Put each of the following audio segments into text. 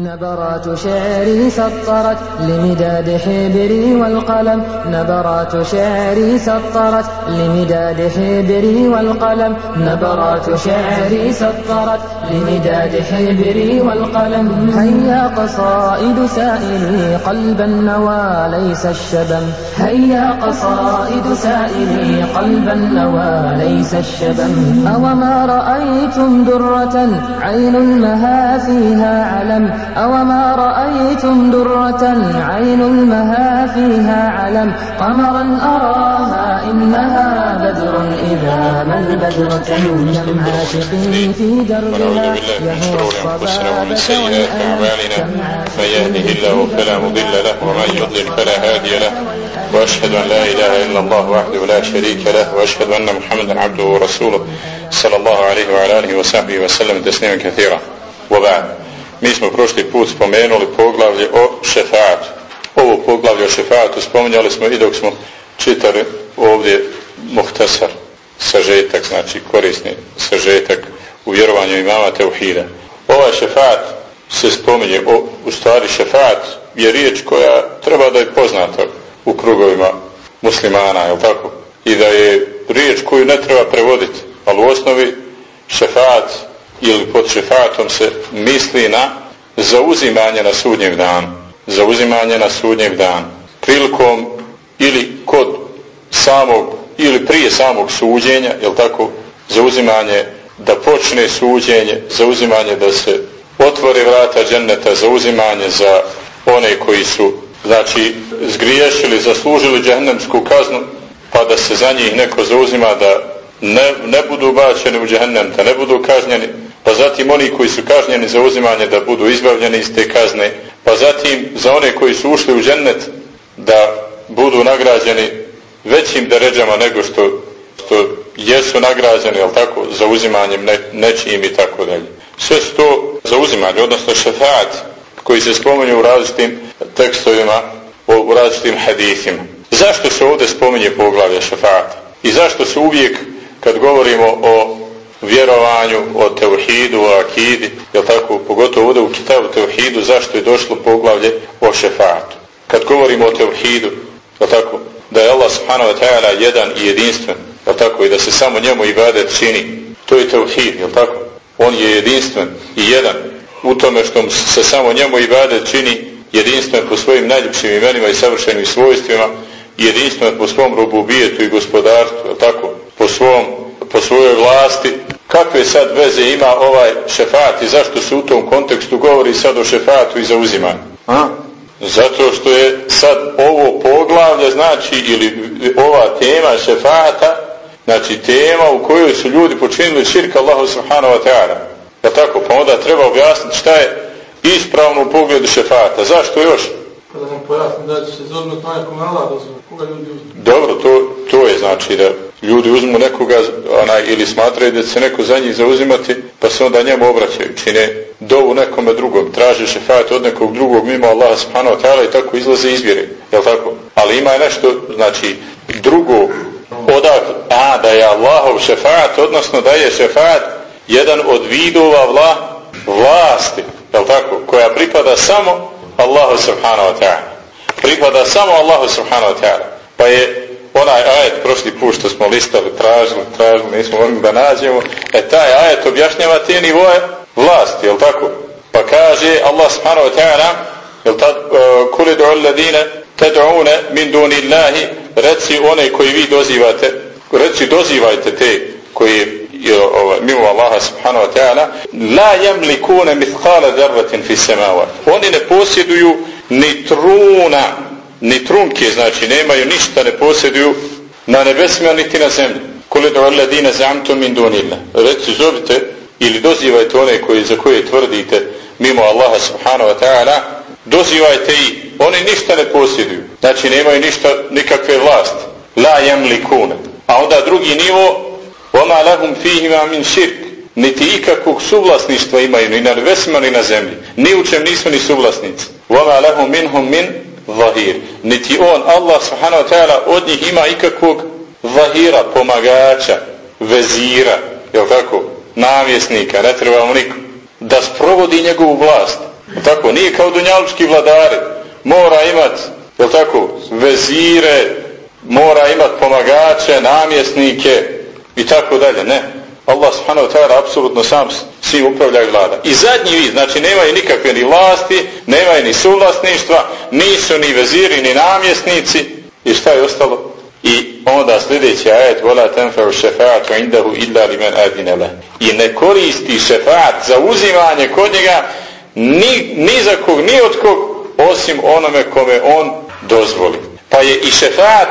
نبرات شعري سطرت لمداد حبري والقلم. نبرات شعري سطرت لمداد حبري والقلم. نبرات شعري سطرت لمداد حبري والقلم. هيا قصائد سائلي قلب النوى ليس الشبم. هيا قصائد سائلي قلب النوى ليس الشبم. أوما رأيتم درة عين المها فيها علم. أوما رأيتم درة عين المها فيها علم. قمرا أراها إنها بدر إذا ما البدر كم كم عاشق في دربها. يهوى الصبابة والألم من يهده الله فلا مضل له ومن يضلل فلا هادي له واشهد ان لا اله الا الله وحده لا شريك له واشهد ان محمدا عبده ورسوله صلى الله عليه وعلى اله وصحبه وسلم تسليما كثيرا وبعد mi smo prošli put spomenuli poglavlje o šefatu. Ovo poglavlje o šefatu spominjali smo i dok smo čitali ovdje muhtasar, sažetak, znači korisni sažetak u vjerovanju imama Teuhida. Ovaj šefat se spominje, o, u stvari šefat je riječ koja treba da je poznata u krugovima muslimana, je tako? I da je riječ koju ne treba prevoditi, ali u osnovi šefat ili pod šefatom se misli na zauzimanje na sudnjev dan zauzimanje na sudnjev dan prilikom ili kod samog ili prije samog suđenja je tako zauzimanje da počne suđenje zauzimanje da se otvore vrata dženneta zauzimanje za one koji su znači zgriješili zaslužili džehennemsku kaznu pa da se za njih neko zauzima da ne, ne budu bačeni u džehennem da ne budu kažnjeni pa zatim oni koji su kažnjeni za uzimanje da budu izbavljeni iz te kazne, pa zatim za one koji su ušli u džennet da budu nagrađeni većim deređama nego što, što jesu nagrađeni, jel tako, za uzimanjem ne, nečijim i tako dalje. Sve su to za uzimanje, odnosno šefaat koji se spominje u različitim tekstovima, u različitim hadithima. Zašto se ovdje spominje poglavlje šefaata? I zašto se uvijek, kad govorimo o vjerovanju, o teuhidu, o akidi, jel tako, pogotovo ovdje u kitabu teuhidu, zašto je došlo poglavlje o šefatu. Kad govorimo o teuhidu, jel tako, da je Allah subhanahu wa ta'ala jedan i jedinstven, jel tako, i da se samo njemu ibadet čini, to je teuhid, jel tako, on je jedinstven i jedan. U tome što se samo njemu ibadet čini jedinstven po svojim najljepšim imenima i savršenim svojstvima, jedinstven po svom robubijetu i gospodarstvu, jel tako, po svom po svojoj vlasti, kakve sad veze ima ovaj šefat i zašto se u tom kontekstu govori sad o šefatu i zauzimanju? A? Zato što je sad ovo poglavlje, znači, ili ova tema šefata, znači tema u kojoj su ljudi počinili širka Allahu subhanahu wa ta'ala. Pa tako, pa onda treba objasniti šta je ispravno u pogledu šefata. Zašto još? Kada nam pojasni da će se zodnuti na nekom Allah dozvore, koga ljudi uzme? Dobro, to, to je znači da ljudi uzmu nekoga onaj, ili smatraju da se neko za njih zauzimati, pa se onda njemu obraćaju, čine dovu nekome drugom, traže šefat od nekog drugog mimo Allaha subhanahu wa ta'ala i tako izlaze izvjere, jel tako? Ali ima nešto, znači, drugo odak, a da je Allahov šefat, odnosno da je šefat jedan od vidova vla, vlasti, jel tako? Koja pripada samo Allahu subhanahu wa ta'ala. Pripada samo Allahu subhanahu wa ta'ala. Pa je onaj ajet prošli put što smo listali, tražili, tražili, nismo mogli da nađemo, e taj ajet objašnjava te nivoje vlasti, jel tako? Pa kaže Allah subhanahu wa ta'ala, jel ta, uh, e, kuli du'u ladine, ted'une min duni Allahi, reci one koji vi dozivate, reci dozivajte te koji ovaj, mimo Allaha subhanahu wa ta'ala, la jemlikune mithkala dharvatin fi semava. Oni ne posjeduju ni truna ni trunke, znači nemaju ništa, ne posjeduju na nebesima niti na zemlji. Kole do alladine zamtu min dunillah. Reci, zovite ili dozivajte one koji, za koje tvrdite mimo Allaha subhanahu wa ta'ala, dozivajte i oni ništa ne posjeduju. Znači nemaju ništa, nikakve vlasti. La jemlikune. A onda drugi nivo, Oma lahum fihima min širk. Niti ikakvog suvlasništva imaju ni na nebesima ni na zemlji. Ni u čem nisu ni suvlasnici. Oma lahum minhum min vahir. Niti on, Allah subhanahu wa ta'ala, od njih ima ikakvog vahira, pomagača, vezira, jel tako, namjesnika, ne treba mu niko, da sprovodi njegovu vlast. Tako, nije kao dunjalučki vladari. Mora imat, jel tako, vezire, mora imat pomagače, namjesnike i tako dalje. Ne. Allah subhanahu wa ta'ala apsolutno sam svi upravlja i vlada. I zadnji vid, znači nemaju nikakve ni vlasti, nemaju ni suvlasništva, nisu ni veziri, ni namjesnici. I šta je ostalo? I onda sljedeći ajet vola tenfeu šefatu indahu illa limen adinele. I ne koristi šefaat za uzimanje kod njega ni, ni za kog, ni od kog, osim onome kome on dozvoli. Pa je i šefaat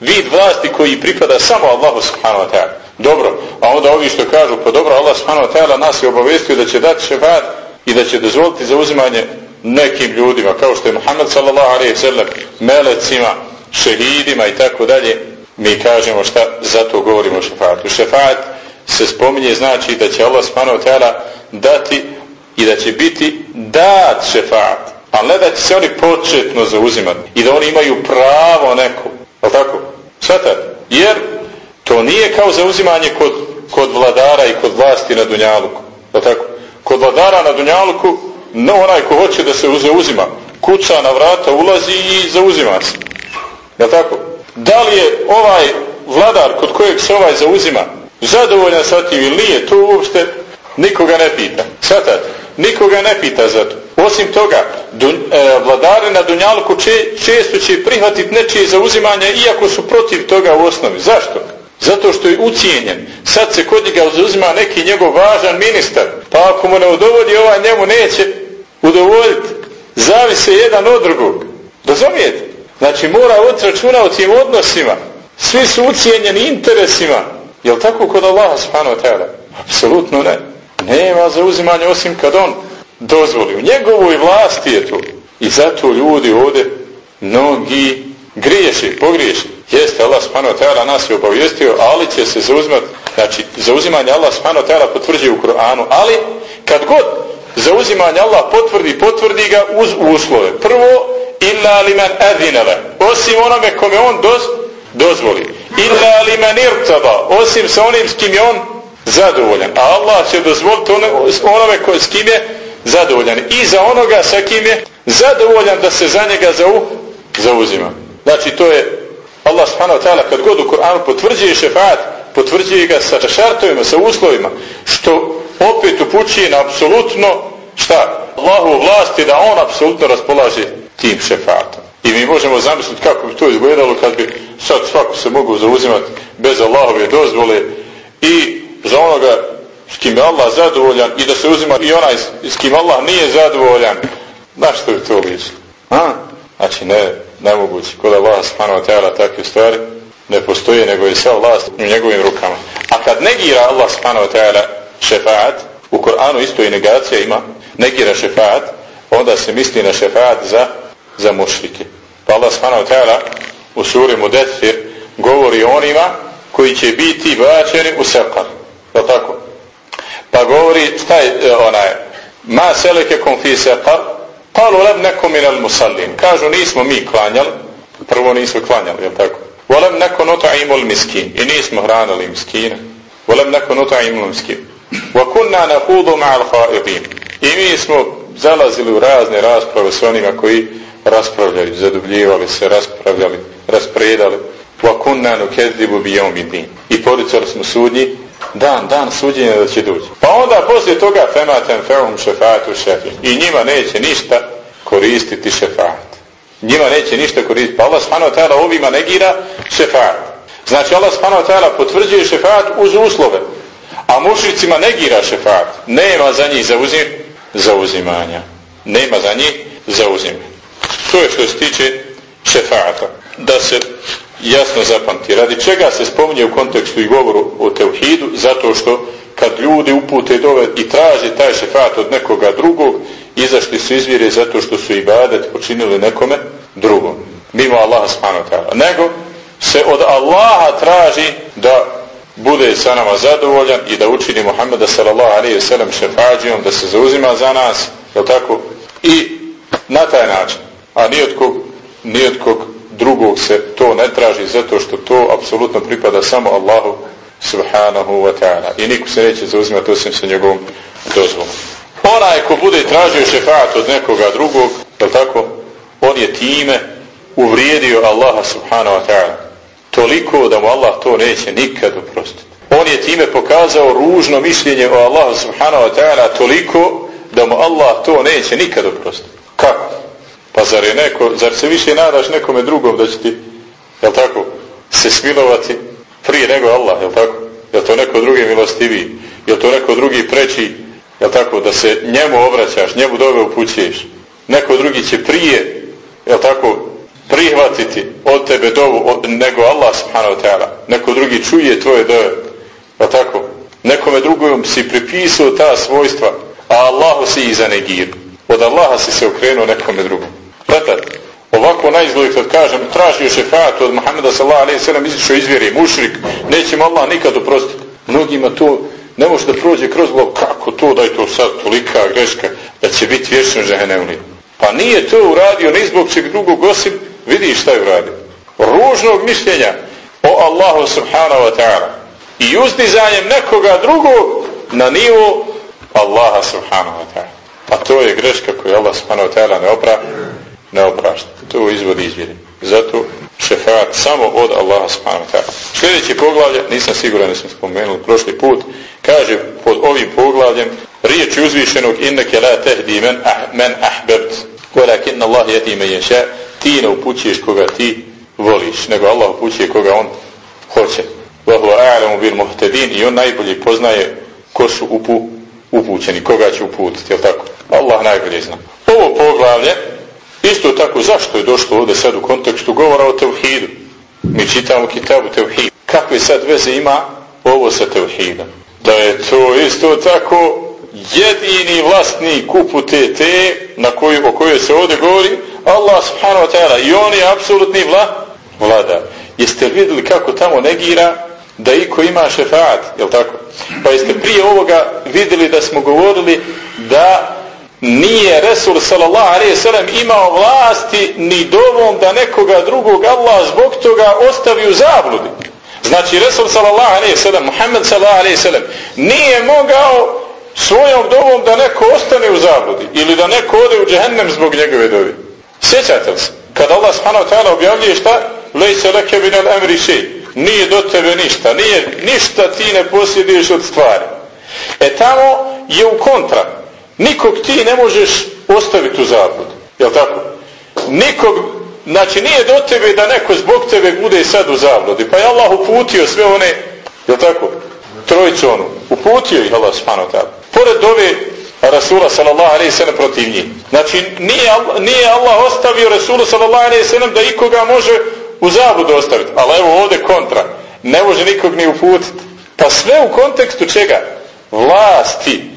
vid vlasti koji pripada samo Allahu subhanahu wa ta'ala. Dobro, a onda ovi što kažu, pa dobro, Allah subhanahu wa ta'ala nas je obavestio da će dati šefat i da će dozvoliti za uzimanje nekim ljudima, kao što je Muhammed sallallahu alaihi sallam, melecima, šehidima i tako dalje, mi kažemo šta zato govorimo o šefatu. Šefat se spominje znači da će Allah subhanahu wa ta'ala dati i da će biti dat šefat, a ne da će se oni početno zauzimati i da oni imaju pravo neko, ali tako? Svatat? Jer to nije kao zauzimanje kod, kod vladara i kod vlasti na Dunjaluku, je tako? Kod vladara na Dunjaluku, no onaj ko hoće da se zauzima, kuca na vrata, ulazi i zauzima se. Je tako? Da li je ovaj vladar kod kojeg se ovaj zauzima zadovoljan sa tim ili nije, to uopšte nikoga ne pita. Svatate? Nikoga ne pita za to. Osim toga, dun, e, vladare na Dunjaluku če, često će prihvatiti nečije zauzimanje iako su protiv toga u osnovi. Zašto? Zato što je ucijenjen. Sad se kod njega uzuzima neki njegov važan ministar. Pa ako mu ne udovolji, ovaj njemu neće udovoljiti. Zavise jedan od drugog. Razumijete? Znači mora voditi računa o tim odnosima. Svi su ucijenjeni interesima. Je tako kod Allaha subhanahu wa ta'ala? Apsolutno ne. Nema zauzimanja osim kad on dozvoli. U njegovoj vlasti je to. I zato ljudi ovdje mnogi griješi, pogriješi. Jeste, Allah subhanahu wa ta'ala nas je obavijestio, ali će se zauzimati, znači zauzimanje Allah subhanahu wa ta'ala potvrđuje u Kur'anu, ali kad god zauzimanje Allah potvrdi, potvrdi ga uz uslove. Prvo, illa li men edinele, osim onome kome on doz, dozvoli. Illa li men irtaba, osim sa onim s kim je on zadovoljan. A Allah će dozvoliti onome ko, s kim je zadovoljan. I za onoga sa kim je zadovoljan da se za njega zau, zauzima. Znači to je Allah subhanahu wa ta'ala kad god u Kur'anu potvrđuje šefat, potvrđuje ga sa šartovima, sa uslovima, što opet upućuje na apsolutno šta? Allahu vlasti da on apsolutno raspolaže tim šefatom. I mi možemo zamisliti kako bi to izgledalo kad bi sad svako se mogu zauzimati bez Allahove dozvole i za onoga s kim je Allah zadovoljan i da se uzima i onaj s kim Allah nije zadovoljan. Na što bi to lično? A? Znači ne, nemogući. Kod Allah subhanahu wa ta'ala takve stvari ne postoje, nego je sva vlast u njegovim rukama. A kad negira Allah subhanahu wa ta'ala šefaat, u Koranu isto i negacija ima, negira šefaat, onda se misli na šefaat za, za mušrike. Pa Allah subhanahu wa ta'ala u suri Mudethir govori onima koji će biti bačeni u sekar. Je tako? Pa govori, šta je e, onaj, ma seleke konfi sekar, Kalu lem neko minel musallin. Kažu nismo mi klanjali. Prvo nismo klanjali, jel tako? Volem neko nota imul miskin. I nismo hranili miskine. Volem neko nota imul miskin. Wa kunna na hudu ma'al haidin. I mi smo zalazili u razne rasprave s onima koji raspravljaju, zadubljivali se, raspravljali, raspredali. Wa kunna nukezdibu bi din. I poricali smo sudnji dan, dan suđenja da će doći. Pa onda poslije toga fematem feum šefatu šefim. I njima neće ništa koristiti šefat. Njima neće ništa koristiti. Pa Allah subhanahu ta'ala ovima negira šefat. Znači Allah subhanahu ta'ala potvrđuje šefat uz uslove. A mušicima negira šefat. Nema za njih zauzim, zauzimanja. Nema za njih zauzimanja. To je što se tiče šefata. Da se jasno zapamti. Radi čega se spominje u kontekstu i govoru o teuhidu? Zato što kad ljudi upute dove i traže taj šefat od nekoga drugog, izašli su izvire zato što su ibadet počinili nekome drugom. Mimo Allaha subhanahu ta'ala. Nego se od Allaha traži da bude sa nama zadovoljan i da učini Muhammeda sallallahu alaihi wa sallam šefađijom, da se zauzima za nas, je tako? I na taj način, a nijetkog, nijetkog drugog se to ne traži zato što to apsolutno pripada samo Allahu subhanahu wa ta'ala. I niko se neće zauzimati osim sa njegovom dozvolom. Onaj ko bude tražio šefat od nekoga drugog, je tako? On je time uvrijedio Allaha subhanahu wa ta'ala. Toliko da mu Allah to neće nikad oprostiti. On je time pokazao ružno mišljenje o Allahu subhanahu wa ta'ala toliko da mu Allah to neće nikad oprostiti. Kako? Pa zar je neko, zar se više nadaš nekome drugom da će ti, jel tako, se smilovati prije nego Allah, jel tako? Jel to neko drugi milostiviji? Jel to neko drugi preći, jel tako, da se njemu obraćaš, njemu dove upućuješ? Neko drugi će prije, jel tako, prihvatiti od tebe dovu od, nego Allah subhanahu wa ta'ala. Neko drugi čuje tvoje dove, jel tako? Nekome drugom si pripisao ta svojstva, a Allahu si i zanegiru. Od Allaha si se okrenuo nekome drugom. Gledajte, ovako na izgled kad kažem, tražio šefat od Muhammeda sallallahu alaihi sallam izišao izvjeri, mušrik, neće mu Allah nikad oprostiti. Mnogima to ne može da prođe kroz glav, kako to da je to sad tolika greška, da će biti vječno žehenevni. Pa nije to uradio ni zbog čeg drugog osim, vidi šta je uradio. Ružnog mišljenja o Allahu subhanahu wa ta'ala i uzdizanjem nekoga drugog na nivo Allaha subhanahu wa ta'ala. Pa to je greška koju Allah subhanahu wa ta'ala ne opra, ne oprašta. To izvodi izvjeri. Zato šefaat samo od Allaha subhanahu wa ta'ala. Sljedeći poglavlje, nisam siguran da smo spomenuli prošli put, kaže pod ovim poglavljem riječ uzvišenog inneke la tehdi men, ah, men ahbebt walakin Allah jeti me yasha ti ne upućuješ koga ti voliš nego Allah upućuje koga on hoće Vahu a'lamu bil muhtadin i on najbolje poznaje ko su upu, upućeni koga će uputiti je tako Allah najbolje zna ovo poglavlje isto tako zašto je došlo ovdje sad u kontekstu govora o tevhidu? Mi čitamo kitabu tevhid. Kakve sad veze ima ovo sa tevhidom? Da je to isto tako jedini vlasnik upute te na koju, o kojoj se ovdje govori Allah subhanahu wa ta'ala. I on je apsolutni vla, vlada. Jeste vidjeli kako tamo negira da iko ima šefaat jel tako? Pa jeste prije ovoga vidjeli da smo govorili da nije Resul sallallahu alaihi sallam imao vlasti ni dovom da nekoga drugog Allah zbog toga ostavi u zabludi znači Resul sallallahu alaihi sallam Muhammed sallallahu alaihi sallam nije mogao svojom dovom da neko ostane u zabludi ili da neko ode u džehennem zbog njegove dovi. Sjećate li se? Kad Allah subhanahu ta'ala objavljuje šta? Lej leke bin al emri še. Nije do tebe ništa. Nije ništa ti ne posjeduješ od stvari. E tamo je u kontra. Nikog ti ne možeš ostaviti u zabludi. Jel tako? Nikog, znači nije do tebe da neko zbog tebe bude sad u zabludi. Pa je Allah uputio sve one, jel tako? Trojicu onu. Uputio ih Allah subhanahu ta'ala pored ove Rasula sallallahu alaihi sallam protiv njih. Znači nije, nije Allah ostavio Rasula sallallahu alaihi sallam da ikoga može u zabludu ostaviti. Ali evo ovdje kontra. Ne može nikog ni uputiti. Pa sve u kontekstu čega? Vlasti.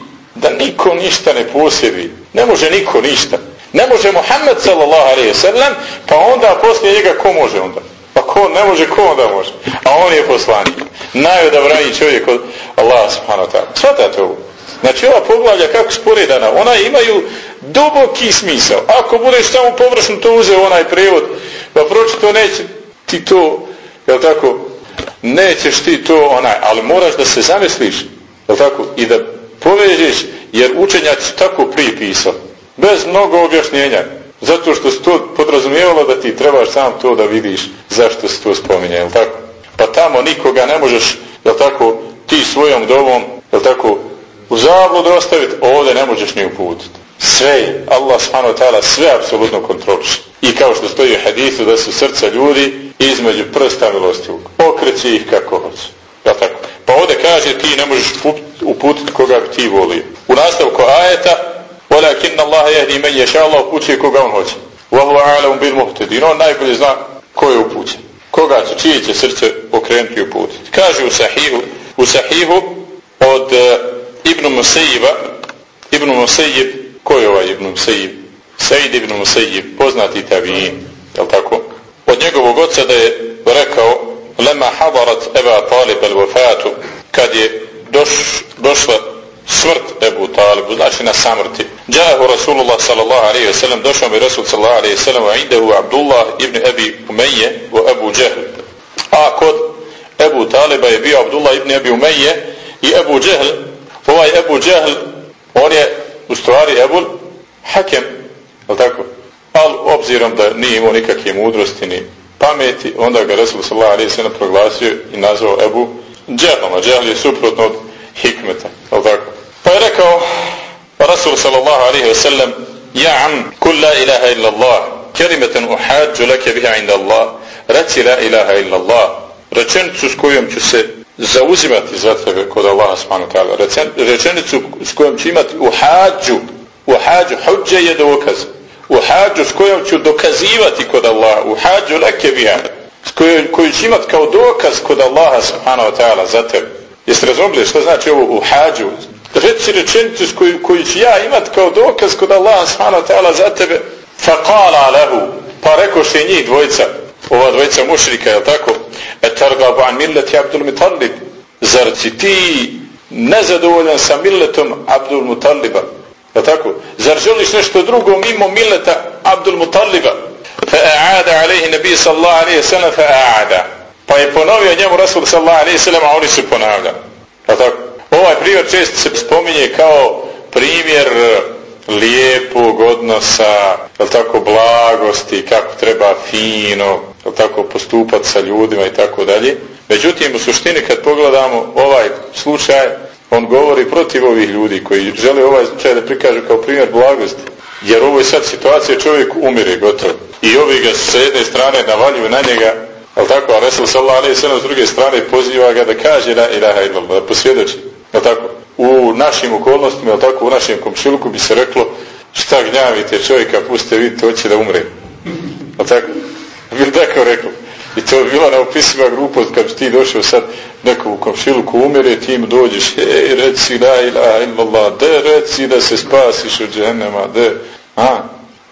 Da niko ništa ne posjedi. Ne može niko ništa. Ne može Muhammed sallallahu alaihi sallam pa onda poslije njega ko može onda? Pa ko ne može, ko onda može? A on je poslanik. Najodabraniji čovjek od Allaha subhanahu wa ta'ala. Svatate ovo? Znači ova poglavlja kako sporedana, ona imaju duboki smisao. Ako budeš tamo površno to uzeo onaj prevod, pa pročito neće ti to, jel tako, nećeš ti to onaj, ali moraš da se zamisliš, jel tako, i da povežeš, jer učenjac tako pripisao, bez mnogo objašnjenja, zato što se to podrazumijevalo da ti trebaš sam to da vidiš zašto se to spominje, jel tako? Pa tamo nikoga ne možeš, jel tako, ti svojom dovom, jel tako, u zabludu ostaviti, ovdje ne možeš ni uputiti. Sve, Allah subhanahu wa ta'ala, sve apsolutno kontroliš. I kao što stoji u hadithu da su srca ljudi između prsta milostivog. Okreći ih kako hoće. Jel tako? Pa ovdje kaže ti ne možeš uputiti koga bi ti volio. U nastavku ajeta وَلَكِنَّ اللَّهَ يَهْدِي مَنْ يَشَا Allah upućuje koga on hoće. وَهُوَ عَلَمُ بِلْ مُهْتَدِينَ On najbolje zna ko je upućen. Koga će, čije će srce okrenuti i uputiti. Kaže u sahihu, u sahihu od Ibn Musayyiba, Ibn Musayyib, ko je ovaj Ibn Musayyib? Said Ibn Musayyib, poznati tabi'in, je tako? Od njegovog oca da je rekao, lema hadarat Eba Talib al-Wafatu, kad je doš, došla smrt Ebu Talibu, znači na samrti. Džahu Rasulullah sallallahu alaihi ve sellem, došao mi Rasul sallallahu alaihi ve sellem, a indehu Abdullah ibn Ebi Umeje u Ebu Džehl. A kod Ebu Taliba je bio Abdullah ibn Ebi Umeje i Ebu Džehl ovaj Ebu Džehl, on je u stvari Ebu Hakem, je tako? Ali obzirom da nije imao nikakve mudrosti ni pameti, onda ga Rasul sallallahu alaihi sellem proglasio i nazvao Ebu Džehlom, a Džehl je suprotno od hikmeta, je tako? Pa je rekao Rasul sallallahu alaihi sallam Ja am, kul la ilaha illa Allah, kelimeten uhađu leke biha inda Allah, reci la ilaha illa Allah, rečenicu s kojom ću se zauzimati za tebe kod Allaha subhanahu wa ta'ala, rečenicu s kojom ću imati uhađu, uhađu, huđe je dokaz, uhađu s kojom ću dokazivati kod Allaha, uhađu leke biha, koju, koju će imat kao dokaz kod Allaha subhanahu wa ta'ala za tebe. Jeste razumili što znači ovo uhađu? Reci rečenicu koju, koju ću ja imat kao dokaz kod Allaha subhanahu wa ta'ala za tebe. Faqala lehu, pa rekoše njih dvojica, ova dvojica mušrika, je tako? E targabu an milleti Abdul Mutallib. Zar si ti nezadovoljan sa milletom Abdul Mutalliba? Je tako? Zar želiš nešto drugo mimo milleta Abdul Mutalliba? فأعاد عليه النبي صلى الله عليه وسلم فأعاد a'ada. Pa je ponovio njemu Rasul sallallahu alaihi sallam, a oni su ponavljali. Tako? Ovaj primjer često se spominje kao primjer lijepog odnosa, je tako, blagosti, kako treba fino, je tako, postupati sa ljudima i tako dalje. Međutim, u suštini, kad pogledamo ovaj slučaj, on govori protiv ovih ljudi koji žele ovaj slučaj da prikažu kao primjer blagosti. Jer ovo je sad situacija, čovjek umire gotovo. I ovi ga s jedne strane navaljuju na njega, ali tako, a Resul sallallahu alaihi sallam s druge strane poziva ga da kaže la ilaha illallah, da posvjedoči. ali tako? u našim okolnostima, ali tako u našem komšiluku bi se reklo šta gnjavite čovjeka, pustite, vidite, hoće da umre. Ali tako? Bi tako rekao. I to bi bila neopisiva grupa, kad bi ti došao sad neko u komšiluku umire, ti im dođeš, ej, reci la ilaha illallah, de, reci da se spasiš od džennema, de, a?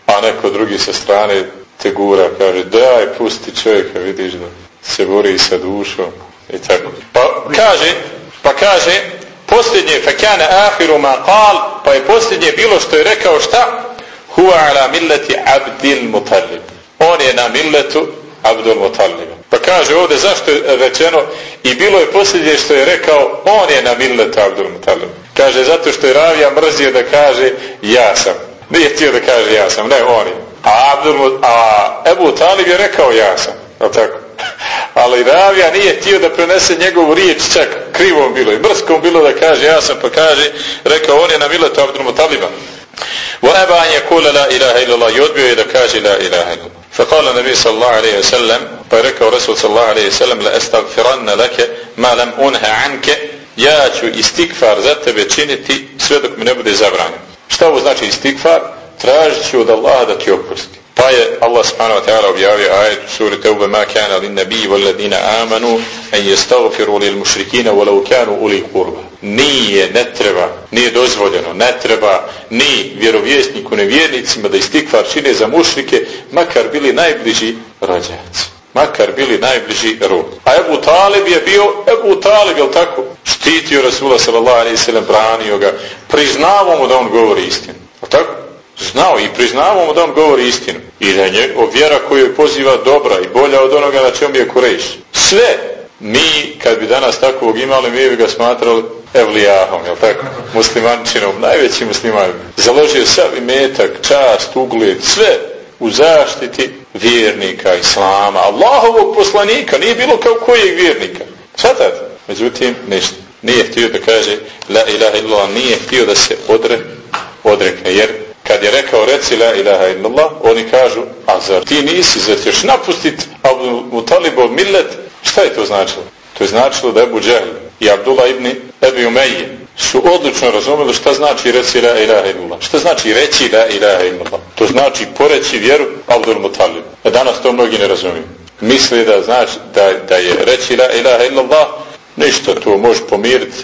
A neko drugi sa strane te gura, kaže, daj, pusti čovjeka, vidiš da se bori sa dušom, i tako. Pa kaže, pa kaže, posljednje fakjana ahiru ma kal, pa je posljednje bilo što je rekao šta? Huwa ala milleti abdil mutallib. On je na milletu abdul mutallib. Pa kaže ovdje zašto je rečeno i bilo je posljednje što je rekao on je na milletu abdul mutallib. Kaže zato što je ravija mrzio da kaže ja sam. Nije htio da kaže ja sam, ne on je. A, Abdul, a Ebu Talib je rekao ja sam. Je tako? ali Ravija nije htio da prenese njegovu riječ čak krivom bilo i brskom bilo da kaže ja sam pa kaže rekao on je na miletu Abdul Mutaliba wa eba an yakula la ilaha illallah i odbio je da kaže la ilaha illallah فقال النبي صلى الله عليه وسلم فركه رسول صلى الله عليه وسلم لأستغفرن لك ما لم أنهى عنك ja ću istikfar za tebe činiti sve dok mi ne bude zabranjeno. Šta ovo znači istikfar? Tražit ću od Allaha da ti oprosti. Pa je Allah subhanahu wa ta'ala objavio ajet u suri Teuba ma kana lin nabiji wal ladina amanu en jestagfiru lil mušrikina walau kanu uli kurba. Nije, ne treba, nije dozvoljeno, ne treba ni vjerovjesniku, ne vjernicima da istikvar čine za mušrike, makar bili najbliži rođaci. Makar bili najbliži rod. A Ebu Talib je bio, Ebu Talib, je tako? Štitio Rasula sallallahu alaihi sallam, branio ga, priznavo mu da on govori istinu. A tako? Znao i priznavamo da on govori istinu i da je vjera koju je poziva dobra i bolja od onoga na čemu je kureš. Sve mi, kad bi danas takvog imali, mi bi ga smatrali evlijahom, jel tako? Muslimančinom, najvećim muslimanom. Založio sav imetak, čast, ugled, sve u zaštiti vjernika, islama, Allahovog poslanika, nije bilo kao kojeg vjernika. Svatate? Međutim, ništa. Nije htio da kaže la ilaha illallah, nije htio da se odre, odrekne, jer kad je rekao reci la ilaha illallah, oni kažu, a zar ti nisi, zar ćeš napustit Abu Mutalibov millet? Šta je to značilo? To je značilo da Ebu Džehl i Abdullah ibn Ebi Umeji su odlično razumeli šta znači reci la ilaha illallah. Šta znači reći la ilaha illallah? To znači poreći vjeru Abdul Mutalib. A danas to mnogi ne razumiju. Misli da znači da, da je reći la ilaha illallah ništa to može pomiriti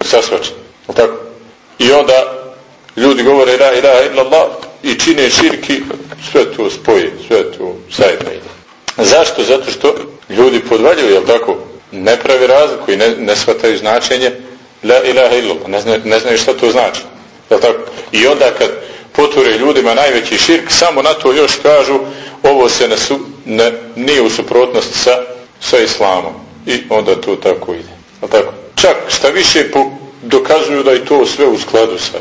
sa svačim. Tako? I onda ljudi govore la ilaha illallah i čine širki, sve to spoje, sve to zajedno ide. Zašto? Zato što ljudi podvaljuju, jel tako, ne pravi razliku i ne, ne shvataju značenje la ilaha illallah, ne, zna, ne znaju šta to znači. Jel tako? I onda kad poture ljudima najveći širk, samo na to još kažu ovo se ne, su, ne nije u suprotnosti sa, sa islamom. I onda to tako ide. Jel tako? Čak šta više po, dokazuju da je to sve u skladu sa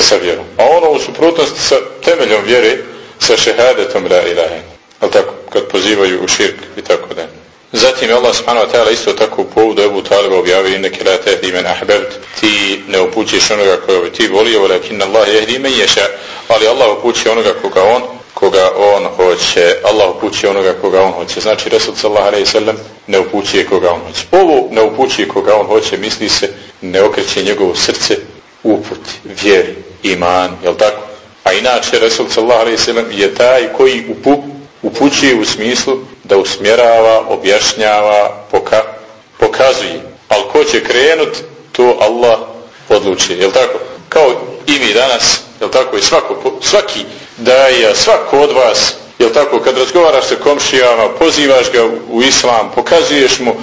sa vjerom. A ono u suprotnosti sa temeljom vjere, sa šehadetom la ilaha. Ali tako, kad pozivaju u širk i tako da. Zatim je Allah subhanahu wa ta'ala isto tako u povodu Ebu Taliba objavio inneke la tehdi men ahbebt ti ne upućiš onoga koja bi ti volio walakin Allah jehdi men ješa ali Allah upući onoga koga on koga on hoće. Allah upući onoga koga on hoće. Znači Resul sallallahu alaihi sallam ne upućuje koga on hoće. Ovo ne upućuje koga on hoće misli se ne okreće njegovo srce uput, vjeri, iman jel tako? a inače Resul sallallahu alaihi sallam je taj koji upu, upućuje u smislu da usmjerava, objašnjava, poka, pokazuje. Ali ko će krenut, to Allah odluči. Jel tako? Kao i mi danas, jel tako? I svako, svaki daje, svako od vas, jel tako? Kad razgovaraš sa komšijama, pozivaš ga u islam, pokazuješ mu,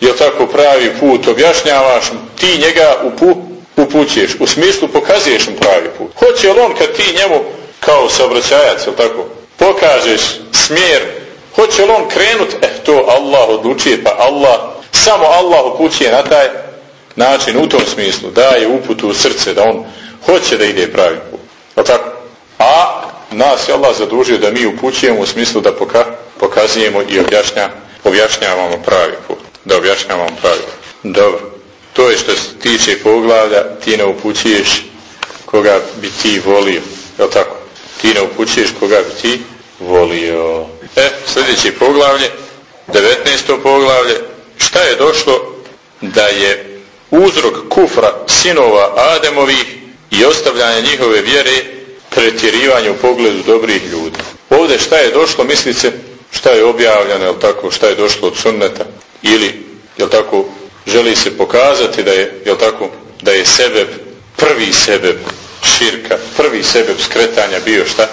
jel tako, pravi put, objašnjavaš mu, ti njega upu, upućuješ. U smislu pokazuješ mu pravi put. Hoće li on kad ti njemu kao saobraćajac, jel tako? Pokažeš smjer Hoće li on krenut? Eh, to Allah odlučuje, pa Allah, samo Allah upućuje na taj način, u tom smislu, daje uputu u srce, da on hoće da ide pravi put. Jel tako? A nas je Allah zadužio da mi upućujemo u smislu da poka pokazujemo i objašnja, objašnjavamo pravi put. Da objašnjavamo pravi put. Dobro. To je što se tiče poglavlja, ti ne upućuješ koga bi ti volio. Je tako? Ti ne upućuješ koga bi ti volio. E, sljedeće poglavlje, 19. poglavlje, šta je došlo da je uzrok kufra sinova Ademovih i ostavljanja njihove vjere pretjerivanje u pogledu dobrih ljudi. Ovdje šta je došlo, mislice, šta je objavljeno, je tako, šta je došlo od sunneta, ili, je tako, želi se pokazati da je, jel tako, da je sebe, prvi sebe širka, prvi sebe skretanja bio šta?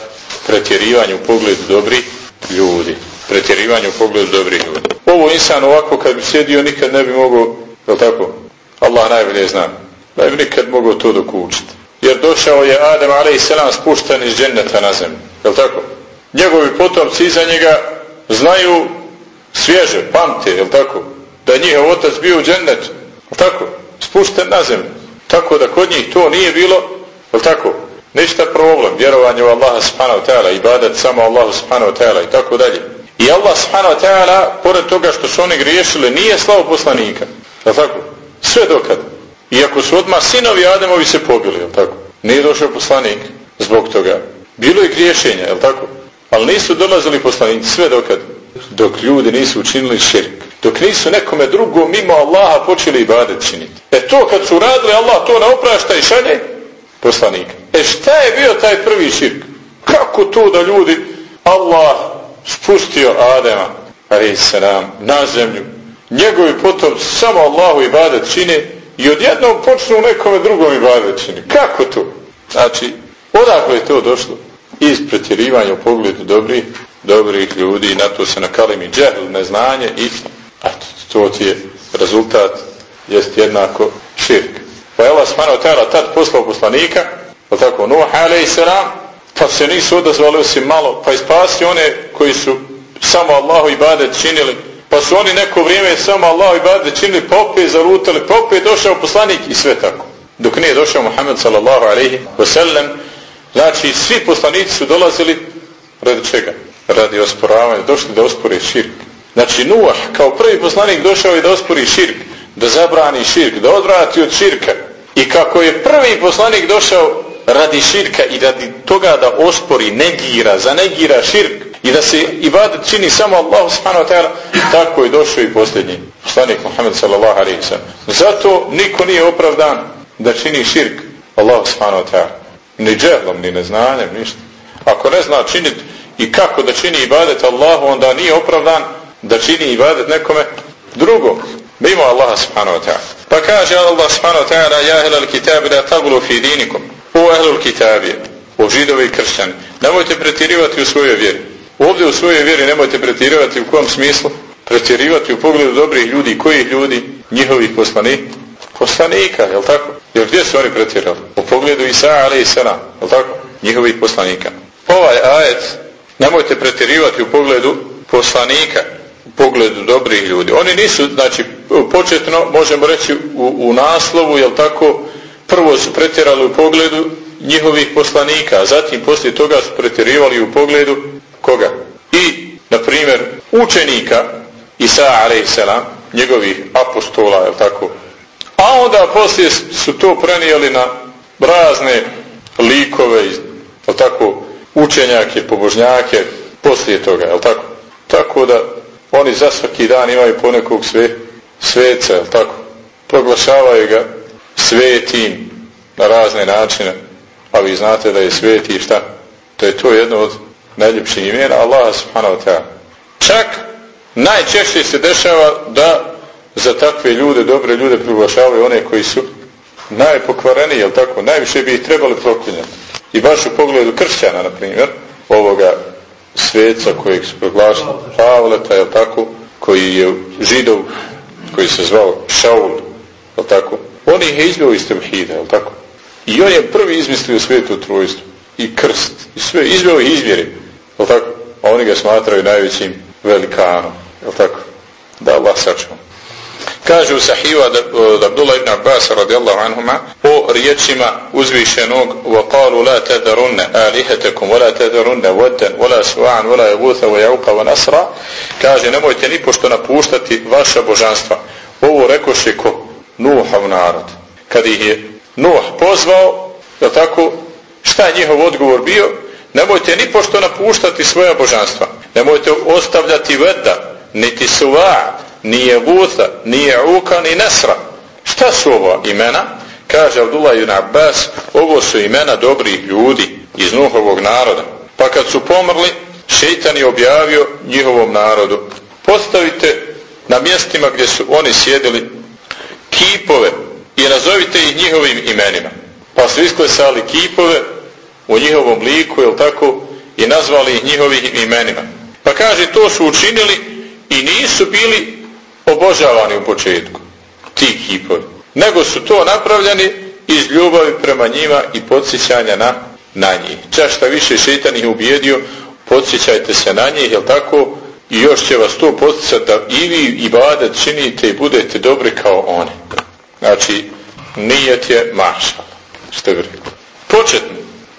Pretjerivanje u pogledu dobrih ljudi. Pretjerivanje u pogledu dobrih ljudi. Ovo insan ovako kad bi sjedio nikad ne bi mogao, jel tako? Allah najbolje zna. Ne bi nikad mogao to dokučiti. Jer došao je Adem a.s. spušten iz dženneta na zemlju. jel tako? Njegovi potomci iza njega znaju svježe, pamte, jel tako? Da je njihov otac bio u džennetu. Tako? Spušten na zemlju. Tako da kod njih to nije bilo, je tako? Ništa problem, vjerovanje u Allaha subhanahu ta'ala, ibadat samo Allahu subhanahu ta'ala i tako dalje. I Allah subhanahu ta'ala, pored toga što su oni griješili, nije slavo poslanika. Je tako? Sve dokad. Iako su odmah sinovi Ademovi se pobili, je tako? Nije došao poslanik zbog toga. Bilo je griješenja, je tako? Ali nisu dolazili poslanici sve dokad. Dok ljudi nisu učinili širk. Dok nisu nekome drugom mimo Allaha počeli ibadet činiti. E to kad su radili, Allah to ne oprašta i šalje poslanika. E šta je bio taj prvi širk? Kako to da ljudi Allah spustio Adema salam, na zemlju njegovi potom samo Allahu ibadet čine i odjednom počnu nekome drugom ibadet čini. Kako to? Znači, odakle je to došlo? Iz pretjerivanja u pogledu dobrih, dobrih ljudi, na to se nakalimi džehl, neznanje i a to ti je rezultat jest jednako širk. Pa je Allah smano tad poslao poslanika pa tako, Nuh a.s. pa se nisu odazvali osim malo, pa ispasi one koji su samo Allahu ibadet činili, pa su oni neko vrijeme samo Allahu ibadet činili, pa opet zalutali, pa opet došao poslanik i sve tako. Dok nije došao Muhammed sallallahu alaihi wa sallam, znači svi poslanici su dolazili radi čega? Radi osporavanja, došli da ospore širk. Znači Nuh kao prvi poslanik došao i da ospori širk, da zabrani širk, da odvrati od širka. I kako je prvi poslanik došao radi širka i radi toga da ospori, negira, zanegira širk i da se ibadet čini samo Allah subhanahu wa ta'ala, tako je došao i posljednji poslanik Muhammed sallallahu alaihi wa Zato niko nije opravdan da čini širk Allah subhanahu wa ta'ala. Ni džehlom, ni neznanjem, ništa. Ako ne zna činiti i kako da čini ibadet Allahu, onda nije opravdan da čini ibadet nekome drugom. Mimo Allaha subhanahu wa ta'ala. Pa kaže Allah subhanahu wa ta'ala, ja helal kitabi la taglu fi dinikum o ehlul kitabije, o židovi i kršćani, nemojte pretjerivati u svojoj vjeri. Ovdje u svojoj vjeri nemojte pretjerivati u kom smislu? Pretjerivati u pogledu dobrih ljudi, kojih ljudi? Njihovih poslani? Poslanika, je tako? Jer gdje su oni pretjerali? U pogledu Isa, ali i Sena, je tako? Njihovih poslanika. Ovaj ajet, nemojte pretjerivati u pogledu poslanika, pogledu dobrih ljudi. Oni nisu, znači, početno, možemo reći, u, u naslovu, je tako, prvo su pretjerali u pogledu njihovih poslanika, a zatim poslije toga su pretjerivali u pogledu koga? I, na primjer, učenika Isa a.s. njegovih apostola, je tako? A onda poslije su to prenijeli na razne likove, jel tako, učenjake, pobožnjake, poslije toga, je tako? Tako da oni za svaki dan imaju ponekog sve, sveca, je tako? Proglašavaju ga svetim na razne načine, a vi znate da je sveti šta? To je to jedno od najljepših imena Allaha subhanahu wa ta'ala. Čak najčešće se dešava da za takve ljude, dobre ljude proglašavaju one koji su najpokvareniji, jel tako? Najviše bi ih trebali proklinjati. I baš u pogledu kršćana, na primjer, ovoga sveca kojeg su proglašali Pavleta, je tako? Koji je židov, koji se zvao Šaul, je tako? On ih je izbio iz Tevhida, je tako? I on je prvi izmislio svetu trojstvo. I krst. I sve. Izbio ih izvjeri. je tako? A oni ga smatraju najvećim velikanom. je tako? Da Allah sačuva Kaže u sahiju od Abdullah ibn Abbas radijallahu anhuma o riječima uzvišenog وقالوا لا تذرن آلهتكم ولا تذرن ودا ولا سواعا ولا يغوث ويعوق ونصرا kaže nemojte ni pošto napuštati vaša božanstva ovo rekoše ko Nuhov narod kad ih je Nuh pozvao je tako šta je njihov odgovor bio nemojte ni pošto napuštati svoja božanstva nemojte ostavljati veda niti suva nije Gutha, nije Uka, ni Nesra. Šta su ova imena? Kaže Abdullah ibn Abbas, ovo su imena dobrih ljudi iz Nuhovog naroda. Pa kad su pomrli, šeitan je objavio njihovom narodu. Postavite na mjestima gdje su oni sjedili kipove i nazovite ih njihovim imenima. Pa su isklesali kipove u njihovom liku, jel tako, i nazvali ih njihovim imenima. Pa kaže, to su učinili i nisu bili obožavani u početku ti kipovi nego su to napravljeni iz ljubavi prema njima i podsjećanja na, na njih. Čak šta više šeitan ih ubijedio podsjećajte se na njih jel tako? I još će vas to podsjećati da i vi i badet činite i budete dobri kao oni. Znači nijet je maša što bi rekao početno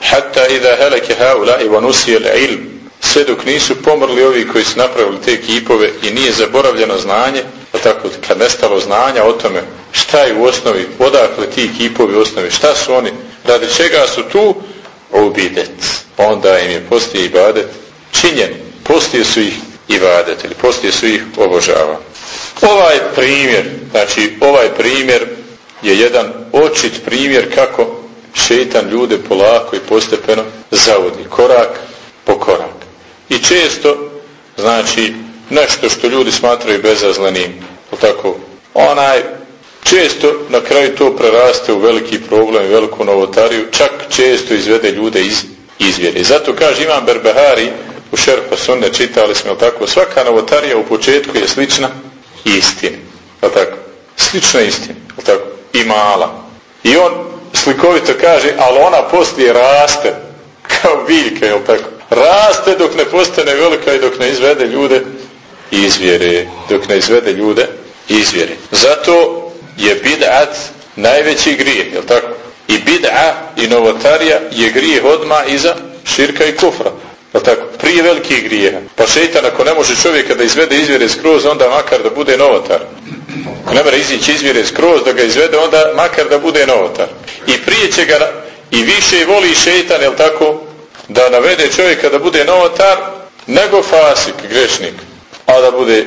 hatta idha heleke haula i vanusijel ilm sve dok nisu pomrli ovi koji su napravili te kipove i nije zaboravljeno znanje Pa tako kad nestalo znanja o tome šta je u osnovi, odakle ti kipovi u osnovi, šta su oni, radi čega su tu, obidet. Onda im je poslije ibadet činjen, poslije su ih ibadet ili poslije su ih obožava. Ovaj primjer, znači ovaj primjer je jedan očit primjer kako šetan ljude polako i postepeno zavodi korak po korak. I često, znači, nešto što ljudi smatraju bezazlenim, tako, onaj često na kraju to preraste u veliki problem, veliku novotariju, čak često izvede ljude iz izvjere. Zato kaže Imam Berbehari u Šerpa Sunne, čitali smo tako, svaka novotarija u početku je slična istini. tako? Slična istini, tako? I mala. I on slikovito kaže, ali ona poslije raste kao biljka, jel tako? Raste dok ne postane velika i dok ne izvede ljude izvjere, dok ne izvede ljude izvjere. Zato je bid'at najveći grijeh, je tako? I bid'a i novotarija je grijeh odma iza širka i kufra. Je tako? Prije velikih grijeha. Pa šeitan ako ne može čovjeka da izvede izvjere skroz, onda makar da bude novotar. Ako ne mora izići izvjere skroz da ga izvede, onda makar da bude novotar. I prije će ga, i više voli šeitan, je tako? Da navede čovjeka da bude novotar, nego fasik, grešnik a da bude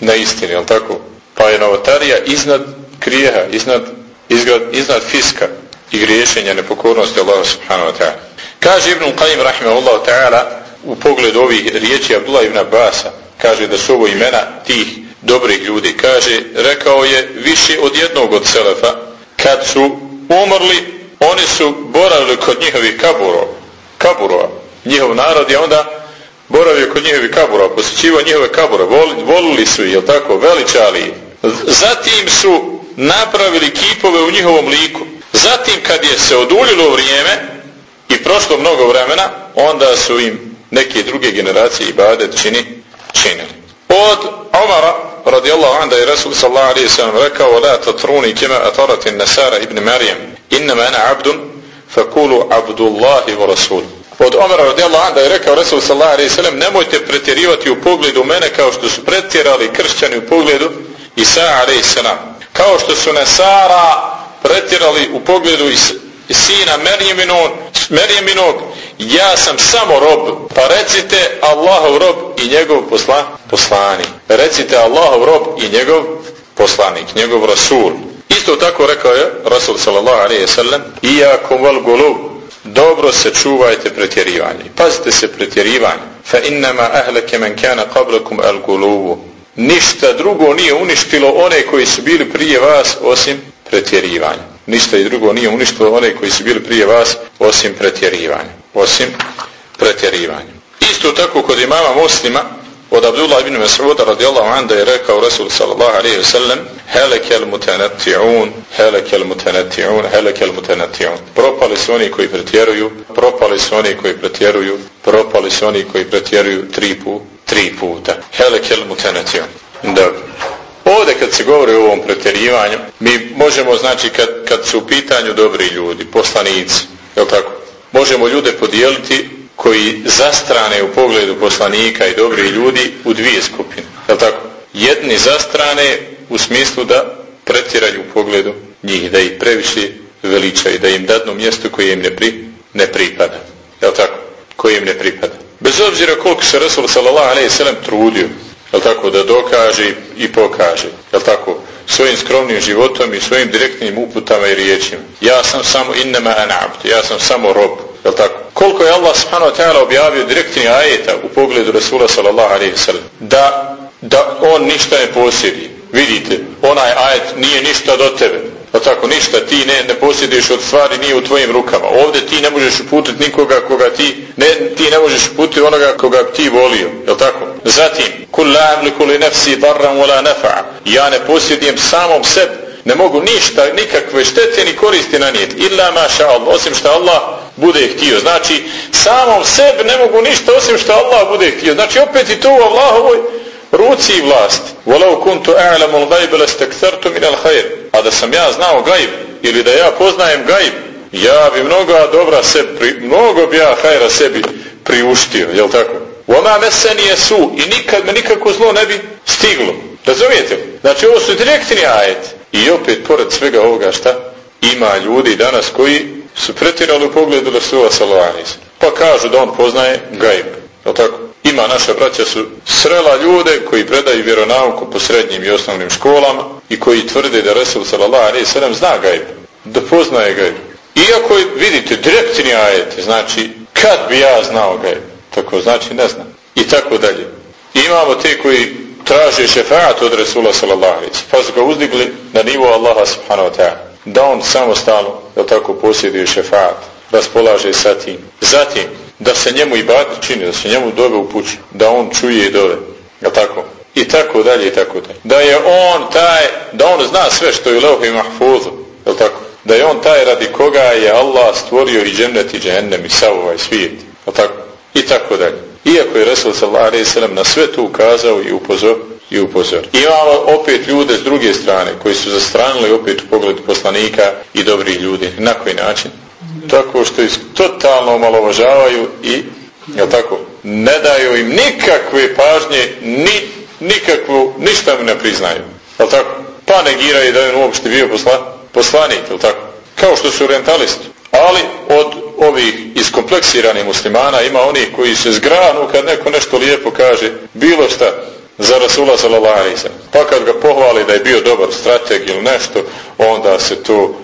na istini, jel tako? Pa je novotarija iznad grijeha, iznad, izgrad, iznad fiska i griješenja nepokornosti Allahu subhanahu wa ta'ala. Kaže Ibn Qaim rahimahullahu ta'ala u pogledu ovih riječi Abdullah ibn Abasa, kaže da su ovo imena tih dobrih ljudi. Kaže, rekao je više od jednog od selefa, kad su umrli, oni su boravili kod njihovih kaburova, kaburova. Njihov narod je onda boravio kod njihovi kabura, posjećivao njihove kabure, volili su ih, jel tako, veličali Zatim su napravili kipove u njihovom liku. Zatim kad je se oduljilo vrijeme i prošlo mnogo vremena, onda su im neke druge generacije ibadet čini, činili. Od Omara, radijallahu anda i Rasul sallallahu alaihi sallam rekao, la tatruni kima atarati nasara ibn Marijem, innama ana abdun, fakulu abdullahi wa rasul. Od Omara radijallahu anhu da je rekao Resul sallallahu ve sellem nemojte pretjerivati u pogledu mene kao što su pretjerali kršćani u pogledu Isa alejhi selam Kao što su Nesara pretjerali u pogledu Isa sina Merjeminog, Merjeminog, ja sam samo rob, pa recite Allahov rob i njegov posla, poslanik. Recite Allahov rob i njegov poslanik, njegov rasul. Isto tako rekao je Rasul sallallahu alaihi sallam, iyakum val gulub, dobro se čuvajte pretjerivanje. Pazite se pretjerivanje. Fa innama ahleke men kana qablakum al gulubu. Ništa drugo nije uništilo one koji su bili prije vas osim pretjerivanja ništa i drugo nije uništilo one koji su bili prije vas osim pretjerivanja. Osim pretjerivanja. Isto tako kod imama muslima od Abdullah ibn Mas'uda radijallahu anda je rekao Rasul sallallahu alaihi wa heleke el mutanati'un helekel mutanati'un helekel mutanati'un propali su oni koji pretjeruju propali su oni koji pretjeruju propali su oni koji pretjeruju tri, pu, tri puta helekel mutanati'un dobro Ovdje kad se govori o ovom pretjerivanju, mi možemo, znači, kad, kad su u pitanju dobri ljudi, poslanici, je tako? Možemo ljude podijeliti koji zastrane u pogledu poslanika i dobri ljudi u dvije skupine, je tako? Jedni zastrane u smislu da pretjeraju u pogledu njih, da ih previše veličaju, da im dadno mjesto koje im ne, pri, ne pripada, je tako? Koje im ne pripada. Bez obzira koliko se Rasul sallallahu alaihi sallam trudio, jel tako, da dokaže i pokaže, jel tako, svojim skromnim životom i svojim direktnim uputama i riječima. Ja sam samo innama an'abd, ja sam samo rob, jel tako. Koliko je Allah subhanahu wa ta'ala objavio direktni ajeta u pogledu Rasula sallallahu alaihi sallam, da, da on ništa ne posjedi. Vidite, onaj ajet nije ništa do tebe, Pa tako ništa, ti ne, ne posjediš od stvari, nije u tvojim rukama. Ovdje ti ne možeš uputiti nikoga koga ti, ne, ti ne možeš uputiti onoga koga ti volio. Je tako? Zatim, kul la amliku li nefsi darran wala nafa'a. Ja ne posjedim samom sebi. Ne mogu ništa, nikakve štete ni koristi nanijeti. Illa maša Allah, osim što Allah bude htio. Znači, samom sebi ne mogu ništa osim što Allah bude htio. Znači, opet i to u Allahovoj ruci i vlast. Volau kuntu a'lamu al-ghayb lastakthartu min al-khair. A da sam ja znao gajb ili da ja poznajem gajb, ja bi mnogo dobra se pri, mnogo bi ja hajra sebi priuštio, je l' tako? Oma meseni je su i nikad me nikako zlo ne bi stiglo. Razumijete? Znači ovo su direktni ajet. I opet pored svega ovoga šta? Ima ljudi danas koji su pretirali u pogledu Rasula sallallahu Pa kažu da on poznaje gajb. Je tako? Ima naša braća su srela ljude koji predaju vjeronauku po srednjim i osnovnim školama i koji tvrde da Resul sallallahu alaihi sallam zna gajb, da poznaje gajb. Iako vidite direktni ajete, znači kad bi ja znao gajb, tako znači ne znam. I tako dalje. Imamo te koji traže šefaat od Resula sallallahu alaihi sallam, pa su ga uzdigli na nivo Allaha subhanahu wa ta'ala. Da on samostalno, da tako posjeduje šefaat, raspolaže sa tim. Zatim, da se njemu i bat čini, da se njemu dove upući, da on čuje i dove. Je tako? I tako dalje, i tako dalje. Da je on taj, da on zna sve što je u lehu i mahfuzu. Je tako? Da je on taj radi koga je Allah stvorio i džennet i džennem i sav ovaj svijet. Je tako? I tako dalje. Iako je Resul sallallahu alaihi sallam na sve to ukazao i upozor, i upozor. Imamo opet ljude s druge strane koji su zastranili opet u pogledu poslanika i dobrih ljudi. Na koji način? Tako što ih totalno omalovažavaju i jel tako, ne daju im nikakve pažnje, ni, nikakvu, ništa mu ne priznaju. jel tako? Pa negiraju da je on uopšte bio posla, poslanik, jel tako? Kao što su orientalisti. Ali od ovih iskompleksiranih muslimana ima onih koji se zgranu kad neko nešto lijepo kaže, bilo šta, za Rasula sallallahu alaihi. Pa kad ga pohvali da je bio dobar strateg ili nešto, onda se to,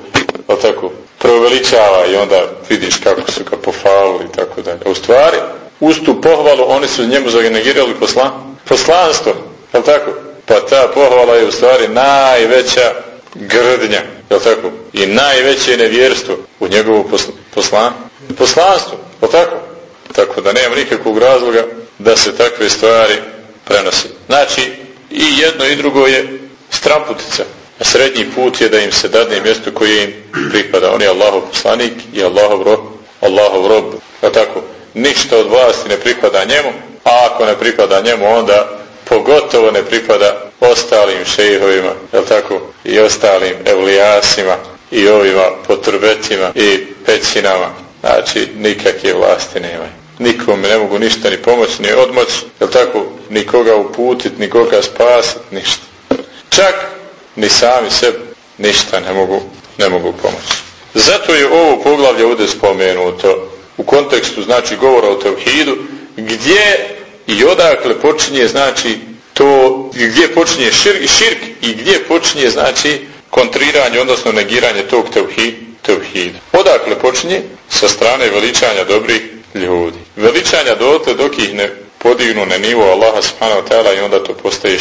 tako, preuveličava i onda vidiš kako su ga pofalili i tako dalje. U stvari, uz tu pohvalu oni su njemu zagenegirali posla, poslanstvo. Je tako? Pa ta pohvala je u stvari najveća grdnja. Je tako? I najveće nevjerstvo u njegovu posla, posla, poslanstvo. Je tako? Tako da nema nikakvog razloga da se takve stvari prenosi. Znači, i jedno i drugo je stramputica. A srednji put je da im se dadne mjesto koje im pripada. On je Allahov poslanik i Allahov rob. Allahov rob. Pa tako, ništa od vlasti ne pripada njemu, a ako ne pripada njemu, onda pogotovo ne pripada ostalim šejihovima, je tako, i ostalim evlijasima, i ovima potrbetima, i pećinama. Znači, nikakve vlasti nemaju. Nikom ne mogu ništa ni pomoći, ni odmoć, jel tako, nikoga uputit, nikoga spasit, ništa. Čak ni sami se ništa ne mogu, ne mogu pomoći. Zato je ovo poglavlje ovdje spomenuto u kontekstu, znači, govora o tevhidu, gdje i odakle počinje, znači, to, gdje počinje širk, širk i gdje počinje, znači, kontriranje, odnosno negiranje tog tevhida. Odakle počinje? Sa strane veličanja dobrih ljudi. Veličanja dotle dok ih ne podignu na nivo Allaha subhanahu wa ta'ala i onda to postaje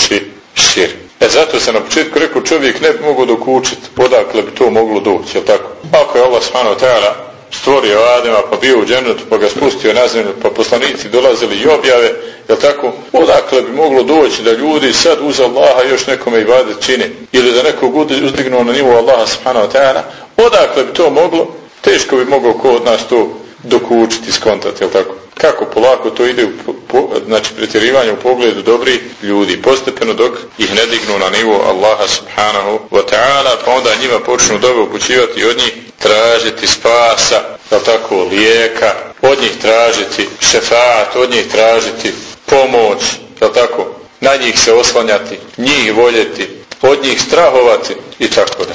širk. E zato se na početku rekao čovjek ne bi mogao dok učit odakle bi to moglo doći, jel tako? Ako je Allah smano wa ta'ala stvorio Adema pa bio u dženetu pa ga spustio na zemlju pa poslanici dolazili i objave, je tako? Odakle bi moglo doći da ljudi sad uz Allaha još nekome ibadet vade čine ili da nekog uzdignu na nivu Allaha subhanahu wa ta'ala, odakle bi to moglo? Teško bi mogao ko od nas to dokučiti, skontati, je tako? Kako? Polako to ide u po, znači pretjerivanje u pogledu dobri ljudi. Postepeno dok ih ne dignu na nivo Allaha subhanahu wa ta'ala pa onda njima počnu dobro upućivati od njih tražiti spasa je tako lijeka od njih tražiti šefat od njih tražiti pomoć je tako na njih se oslanjati njih voljeti od njih strahovati i tako da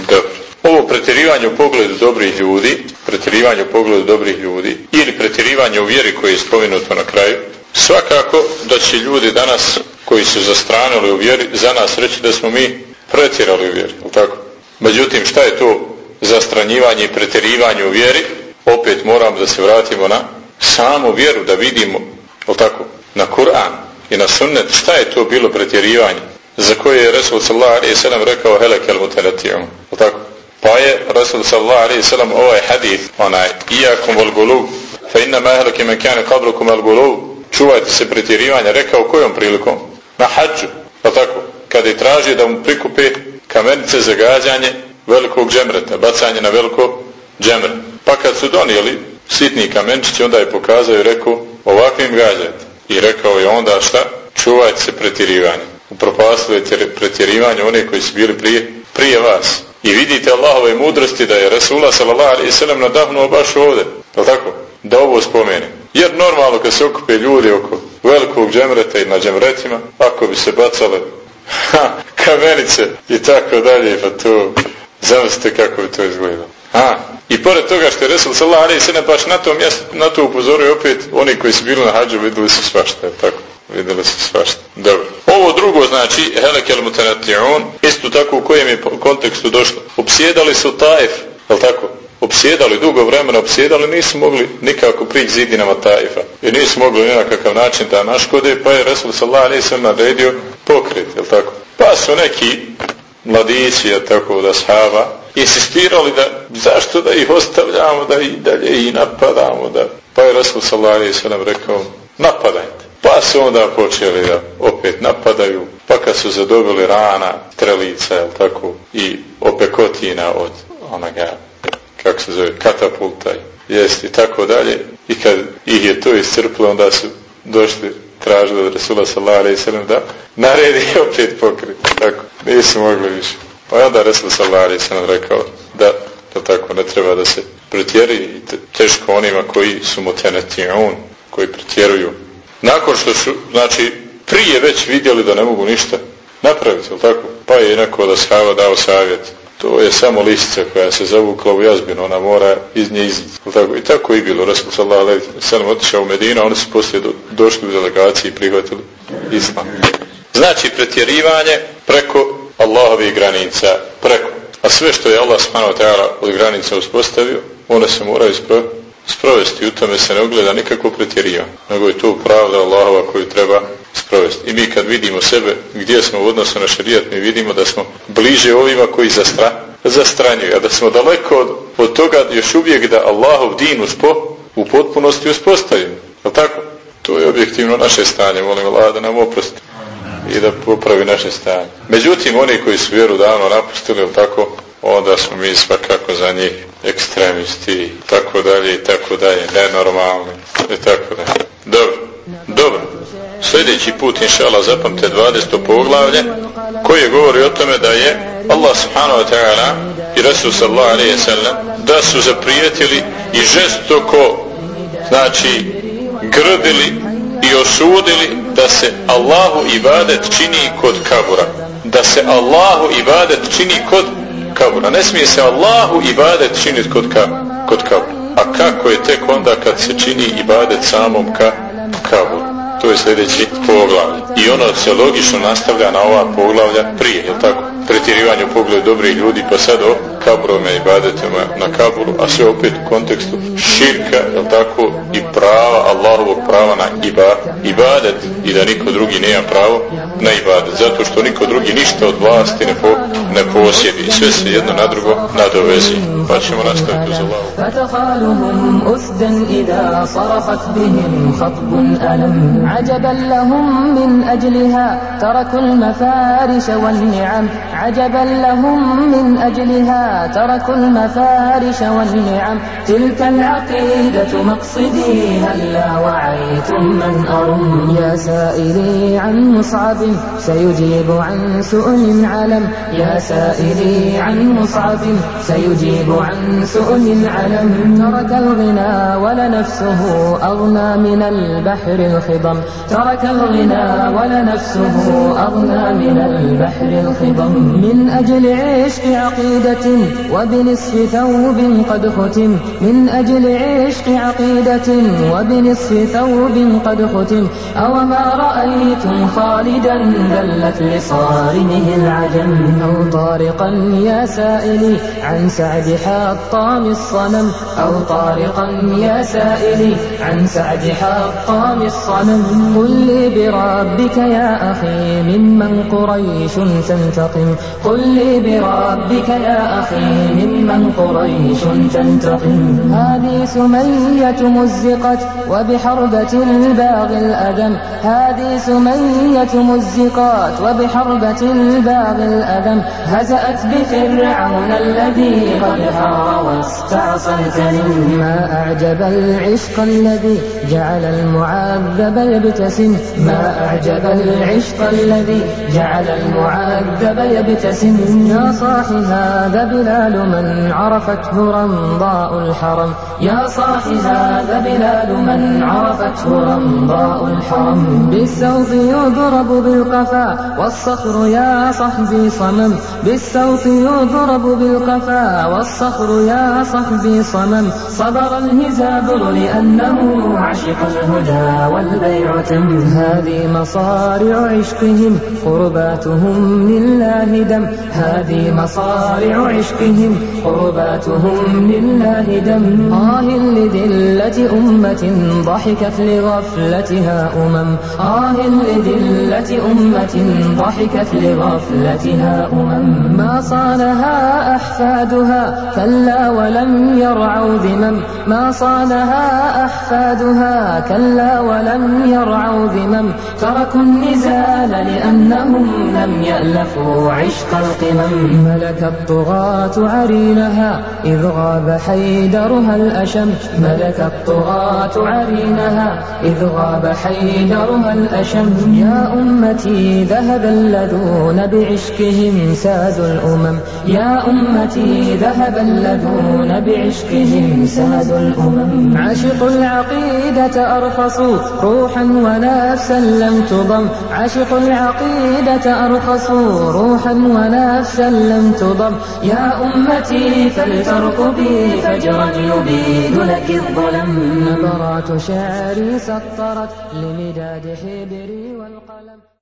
dobro ovo pretjerivanje u pogledu dobrih ljudi, pretjerivanje u pogledu dobrih ljudi ili pretjerivanje u vjeri koje je spomenuto na kraju, svakako da će ljudi danas koji su zastranili u vjeri za nas reći da smo mi pretjerali u vjeri, tako? Međutim, šta je to zastranjivanje i pretjerivanje u vjeri? Opet moram da se vratimo na samu vjeru, da vidimo, tako? Na Kur'an i na sunnet, šta je to bilo pretjerivanje? Za koje je Resul sallallahu alaihi sallam rekao helekel muteratijom, tako? Pa je Rasul sallallahu alaihi sallam ovaj hadith, onaj, iakum vol gulub, fa inna mahlaki men kane qablukum al gulub, čuvajte se pretjerivanja, rekao kojom prilikom? Na hađu, pa tako, kada je traži da mu prikupe kamenice za gađanje velikog džemreta, bacanje na veliko džemre. Pa kad su donijeli sitni kamenčići, onda je pokazao i rekao, ovakvim gađajte. I rekao je onda šta? Čuvajte se pretjerivanja. Upropastujete pretjerivanje one koji su bili prije, prije vas. I vidite Allahove mudrosti da je Rasula sallallahu alaihi sallam nadahnuo baš ovdje. Je tako? Da ovo spomene. Jer normalno kad se okupe ljudi oko velikog džemreta i na džemretima, ako bi se bacale ha, kamenice i tako dalje, pa to zamislite kako bi to izgledalo. Ha. I pored toga što je Resul sallallahu alaihi sallam baš na to mjesto, na to upozorio opet, oni koji su bili na hađu vidjeli su svašta, tako vidjeli su svašta. Dobro. Ovo drugo znači Helekel Mutanati'un, isto tako u kojem je kontekstu došlo. Opsjedali su Taif, je tako? Opsjedali, dugo vremena opsjedali, nisu mogli nikako prići zidinama Taifa. I nisu mogli ni na kakav način da naškode, pa je Resul Salah nisam naredio pokret, je tako? Pa su neki mladići, je tako, da shava, insistirali da, zašto da ih ostavljamo, da i dalje i napadamo, da... Pa je Resul ve sellem rekao, napadajte. Pa su onda počeli da opet napadaju, pa kad su zadobili rana, trelica, jel tako, i opekotina od onoga, kako se zove, katapulta, jest i tako dalje. I kad ih je to iscrplo, onda su došli, tražili od Rasula sallallahu alaihi sallam da naredi opet pokrit. Tako, nisu mogli više. Pa onda Rasul sallallahu alaihi sallam rekao da, da tako ne treba da se pretjeri teško onima koji su mutenetijun, koji pretjeruju nakon što su, znači, prije već vidjeli da ne mogu ništa napraviti, ili tako? Pa je neko da shava dao savjet. To je samo listica koja se zavukla u jazbinu, ona mora iz nje izići. Tako? I tako i bilo. Rasul sallallahu alaihi sallam otišao u Medinu, oni su poslije do, došli u delegaciji i prihvatili islam. Znači, pretjerivanje preko Allahovih granica, preko. A sve što je Allah subhanahu wa ta'ala od granica uspostavio, one se moraju ispraviti sprovesti. U tome se ne ogleda nikako pretjeriva. Nego je to pravda Allahova koju treba sprovesti. I mi kad vidimo sebe gdje smo u odnosu na šarijat, mi vidimo da smo bliže ovima koji zastra, zastranjuju. A da smo daleko od, od toga još uvijek da Allahov din uspo, u potpunosti uspostavimo. Je tako? To je objektivno naše stanje. Molim Allah da nam oprosti i da popravi naše stanje. Međutim, oni koji su vjeru davno napustili, tako, onda smo mi svakako za njih ekstremisti, tako dalje i tako dalje, nenormalni i tako dalje. Dobro, dobro. Sljedeći put, inšala, zapamte 20. poglavlje, koje govori o tome da je Allah subhanahu wa ta'ala i Rasul sallallahu alaihi sallam da su zaprijetili i žestoko znači grdili i osudili da se Allahu ibadet čini kod kabura da se Allahu ibadet čini kod kabura. Ne smije se Allahu ibadet činiti kod, ka, kod kabura. A kako je tek onda kad se čini ibadet samom ka kaburu? To je sljedeći poglavlje. I ono se logično nastavlja na ova poglavlja prije, je tako? pretjerivanje u pogledu dobrih ljudi pa sad o kaburome i badetima na kaburu a sve opet u kontekstu širka je tako i prava Allahovog prava na iba, ibadet i da niko drugi nema pravo na ibadet zato što niko drugi ništa od vlasti ne, po, ne posjedi sve se jedno na drugo nadovezi pa ćemo nastaviti uz Allahu فتخالهم أسدا إذا صرخت بهم خطب ألم عجبا لهم من أجلها تركوا المفارش والنعم عجبا لهم من أجلها تركوا المفارش والنعم. تلك العقيدة مقصدي هلا وعيتم من أرم. يا سائلي عن مصعب سيجيب عن سؤل علم. يا سائلي عن مصعب سيجيب عن سؤل علم. ترك الغنى ولنفسه أغنى من البحر الخضم. ترك الغنى ولنفسه أغنى من البحر الخضم. من أجل عشق عقيدة وبنصف ثوب قد ختم. من أجل عشق عقيدة وبنصف ثوب قد ختم. أو ما رأيتم خالدا ذلت لصارمه العجم. أو طارقا يا سائلي عن سعد حطام الصنم. أو طارقا يا سائلي عن سعد حطام الصنم. قل لي بربك يا أخي ممن قريش تنتقم. قل لي بربك يا أخي ممن قريش تنتقم. هذه سمية مزقت وبحربة الباغي الأدم. هذه سمية مزقات وبحربة الباغي الأدم. هزأت بفرعون الذي قد الكريم ما أعجب العشق الذي جعل المعذب يبتسم. ما أعجب العشق الذي جعل المعذب يبتسم. يا صاح هذا بلال من عرفته رمضاء الحرم. يا صاح هذا بلال من عرفته رمضاء الحرم. بالسوط يضرب بالقفا والصخر يا صحبي صمم. بالسوط يضرب بالقفا والصخر يا صحبي صمم. صبر الهزابر لأنه عشق الهدى والبيع تم هذه مصارع عشقهم قرباتهم لله دم هذه مصارع عشقهم قرباتهم لله دم. آه لذلة أمة ضحكت لغفلتها أمم. آه لذلة أمة ضحكت لغفلتها أمم. ما صانها أحفادها كلا ولم يرعوا ذمم. ما صانها أحفادها كلا ولم يرعوا ذمم. تركوا النزال لأنهم لم يألفوا عشق القمم ملك الطغاة عرينها إذ غاب حيدرها الأشم. ملك الطغاة عرينها إذ غاب حيدرها الأشم. يا أمتي ذهب الذون بعشقهم سادوا الأمم. يا أمتي ذهب الذون بعشقهم سادوا الأمم. عشقوا العقيدة أرخصوا روحا ونفسا لم تضم. عشقوا العقيدة أرخصوا روحا ونفسا لم تضم يا أمتي فلترقبي فجرا يبيد لك الظلم. نبرات شعري سطرت لمداد حبري والقلم.